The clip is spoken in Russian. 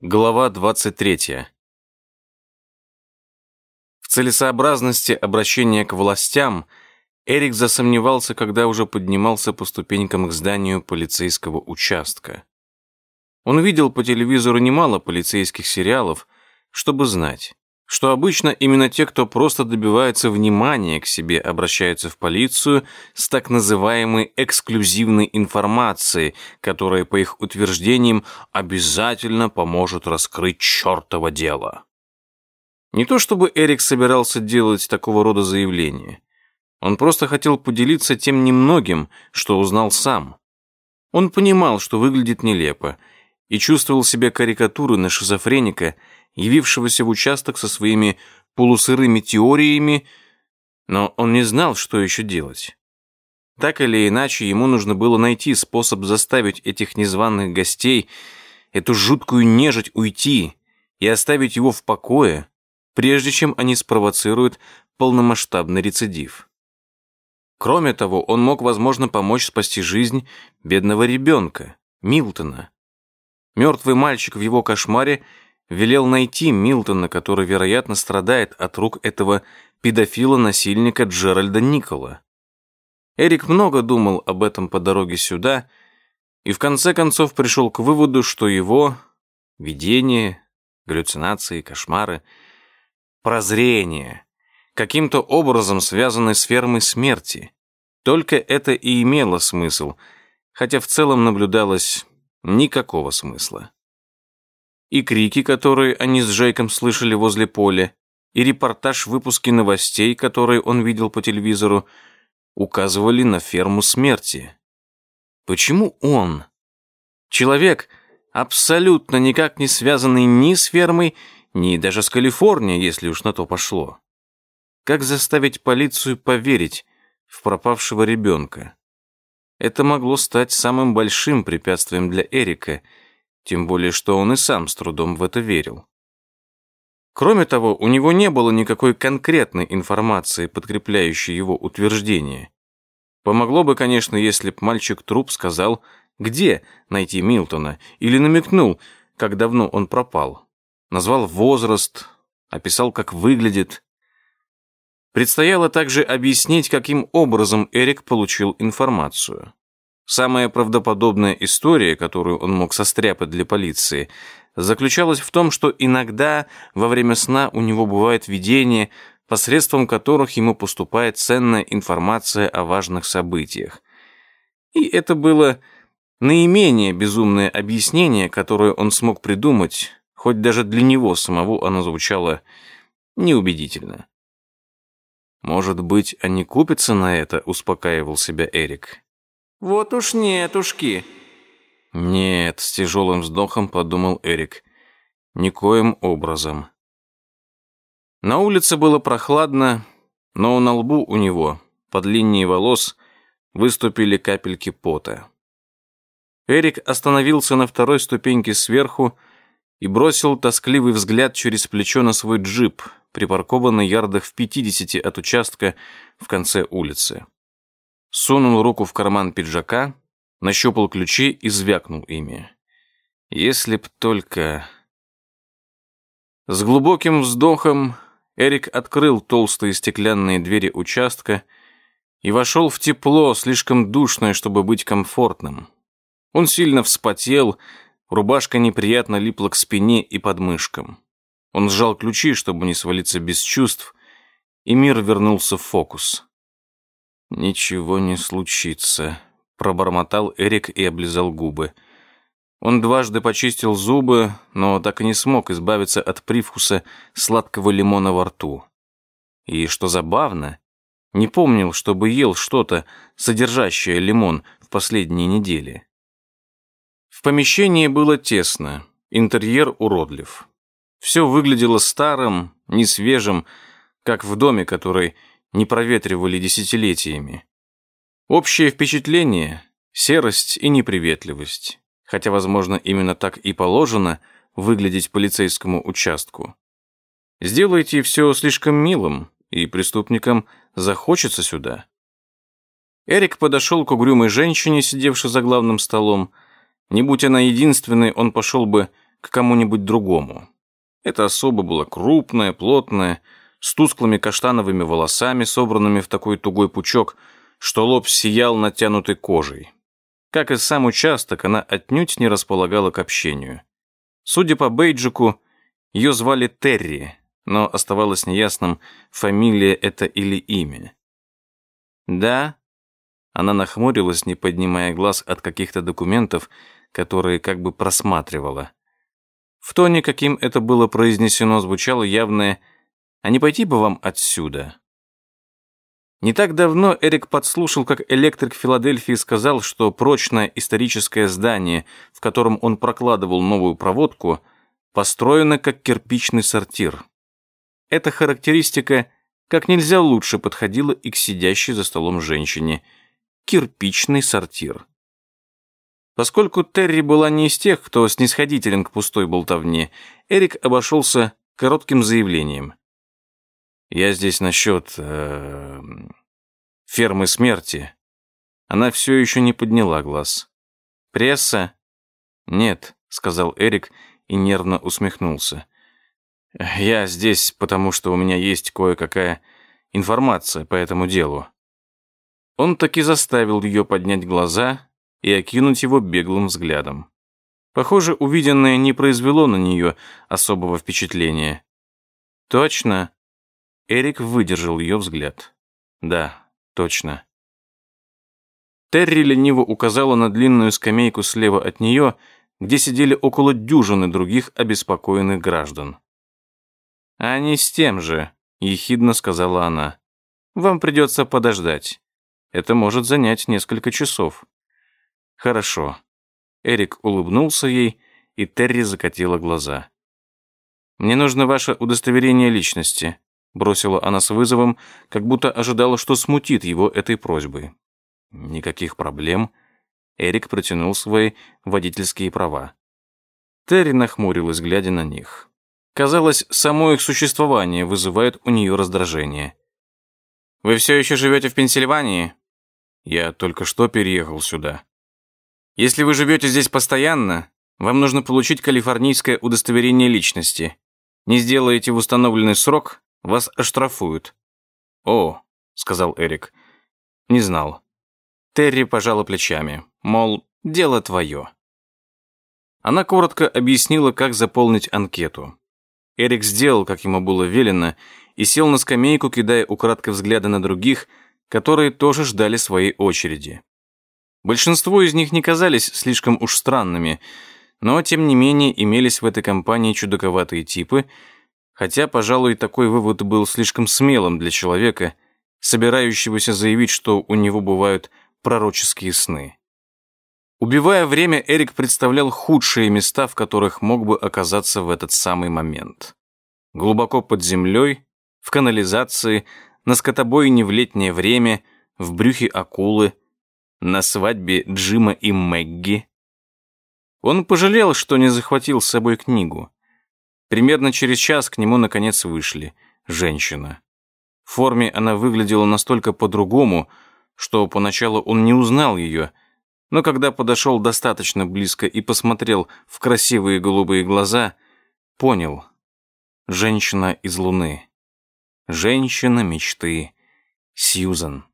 Глава 23. В целесообразности обращения к властям Эрик засомневался, когда уже поднимался по ступенькам к зданию полицейского участка. Он видел по телевизору немало полицейских сериалов, чтобы знать, что обычно именно те, кто просто добивается внимания к себе, обращаются в полицию с так называемой эксклюзивной информацией, которая, по их утверждениям, обязательно поможет раскрыть чертово дело. Не то чтобы Эрик собирался делать такого рода заявления. Он просто хотел поделиться тем немногим, что узнал сам. Он понимал, что выглядит нелепо, и чувствовал себя карикатурой на шизофреника – явившегося в участок со своими полусырыми теориями, но он не знал, что еще делать. Так или иначе, ему нужно было найти способ заставить этих незваных гостей, эту жуткую нежить уйти и оставить его в покое, прежде чем они спровоцируют полномасштабный рецидив. Кроме того, он мог, возможно, помочь спасти жизнь бедного ребенка, Милтона. Мертвый мальчик в его кошмаре велел найти Милтона, который, вероятно, страдает от рук этого педофила-насильника Джеральда Никола. Эрик много думал об этом по дороге сюда и в конце концов пришел к выводу, что его видение, галлюцинации, кошмары, прозрение каким-то образом связаны с фермой смерти. Только это и имело смысл, хотя в целом наблюдалось никакого смысла и крики, которые они с Джейком слышали возле поля, и репортаж в выпуске новостей, которые он видел по телевизору, указывали на ферму смерти. Почему он? Человек, абсолютно никак не связанный ни с фермой, ни даже с Калифорнией, если уж на то пошло. Как заставить полицию поверить в пропавшего ребенка? Это могло стать самым большим препятствием для Эрика – тем более что он и сам с трудом в это верил. Кроме того, у него не было никакой конкретной информации, подкрепляющей его утверждение. Помогло бы, конечно, если б мальчик-труп сказал, где найти Милтона, или намекнул, как давно он пропал. Назвал возраст, описал, как выглядит. Предстояло также объяснить, каким образом Эрик получил информацию. Самая правдоподобная история, которую он мог состряпать для полиции, заключалась в том, что иногда во время сна у него бывает видение, посредством которых ему поступает ценная информация о важных событиях. И это было наименее безумное объяснение, которое он смог придумать, хоть даже для него самого оно звучало неубедительно. «Может быть, они купятся на это?» – успокаивал себя Эрик. «Вот уж нетушки». «Нет», — с тяжелым вздохом подумал Эрик. «Никоим образом». На улице было прохладно, но на лбу у него, под линией волос, выступили капельки пота. Эрик остановился на второй ступеньке сверху и бросил тоскливый взгляд через плечо на свой джип, припаркованный ярдах в пятидесяти от участка в конце улицы сунул руку в карман пиджака, нащупал ключи и звякнул ими. Если б только... С глубоким вздохом Эрик открыл толстые стеклянные двери участка и вошел в тепло, слишком душное, чтобы быть комфортным. Он сильно вспотел, рубашка неприятно липла к спине и подмышкам. Он сжал ключи, чтобы не свалиться без чувств, и мир вернулся в фокус. «Ничего не случится», — пробормотал Эрик и облизал губы. Он дважды почистил зубы, но так и не смог избавиться от привкуса сладкого лимона во рту. И, что забавно, не помнил, чтобы ел что-то, содержащее лимон в последние недели. В помещении было тесно, интерьер уродлив. Все выглядело старым, несвежим, как в доме, который не проветривали десятилетиями. Общее впечатление – серость и неприветливость, хотя, возможно, именно так и положено выглядеть полицейскому участку. Сделайте все слишком милым, и преступникам захочется сюда. Эрик подошел к угрюмой женщине, сидевшей за главным столом. Не будь она единственной, он пошел бы к кому-нибудь другому. Эта особа была крупная, плотная, с тусклыми каштановыми волосами, собранными в такой тугой пучок, что лоб сиял натянутой кожей. Как и сам участок, она отнюдь не располагала к общению. Судя по бейджику, ее звали Терри, но оставалось неясным, фамилия это или имя. «Да?» Она нахмурилась, не поднимая глаз от каких-то документов, которые как бы просматривала. В тоне, каким это было произнесено, звучало явное «А не пойти бы вам отсюда?» Не так давно Эрик подслушал, как электрик Филадельфии сказал, что прочное историческое здание, в котором он прокладывал новую проводку, построено как кирпичный сортир. Эта характеристика как нельзя лучше подходила и к сидящей за столом женщине. Кирпичный сортир. Поскольку Терри была не из тех, кто снисходителен к пустой болтовне, Эрик обошелся коротким заявлением. Я здесь насчет э, фермы смерти. Она все еще не подняла глаз. Пресса? Нет, сказал Эрик и нервно усмехнулся. Я здесь, потому что у меня есть кое-какая информация по этому делу. Он таки заставил ее поднять глаза и окинуть его беглым взглядом. Похоже, увиденное не произвело на нее особого впечатления. Точно, Эрик выдержал ее взгляд. Да, точно. Терри лениво указала на длинную скамейку слева от нее, где сидели около дюжины других обеспокоенных граждан. «А не с тем же», — ехидно сказала она. «Вам придется подождать. Это может занять несколько часов». «Хорошо». Эрик улыбнулся ей, и Терри закатила глаза. «Мне нужно ваше удостоверение личности бросила она с вызовом, как будто ожидала, что смутит его этой просьбой. Никаких проблем. Эрик протянул свои водительские права. Терри нахмурилась, глядя на них. Казалось, само их существование вызывает у нее раздражение. «Вы все еще живете в Пенсильвании?» «Я только что переехал сюда». «Если вы живете здесь постоянно, вам нужно получить калифорнийское удостоверение личности. Не сделаете в установленный срок, вас оштрафуют». «О», — сказал Эрик. «Не знал». Терри пожала плечами, мол, дело твое. Она коротко объяснила, как заполнить анкету. Эрик сделал, как ему было велено, и сел на скамейку, кидая украдкой взгляды на других, которые тоже ждали своей очереди. Большинство из них не казались слишком уж странными, но, тем не менее, имелись в этой компании чудаковатые типы, Хотя, пожалуй, такой вывод был слишком смелым для человека, собирающегося заявить, что у него бывают пророческие сны. Убивая время, Эрик представлял худшие места, в которых мог бы оказаться в этот самый момент. Глубоко под землей, в канализации, на скотобойне в летнее время, в брюхе акулы, на свадьбе Джима и Мэгги. Он пожалел, что не захватил с собой книгу. Примерно через час к нему наконец вышли. Женщина. В форме она выглядела настолько по-другому, что поначалу он не узнал ее, но когда подошел достаточно близко и посмотрел в красивые голубые глаза, понял. Женщина из Луны. Женщина мечты. Сьюзан.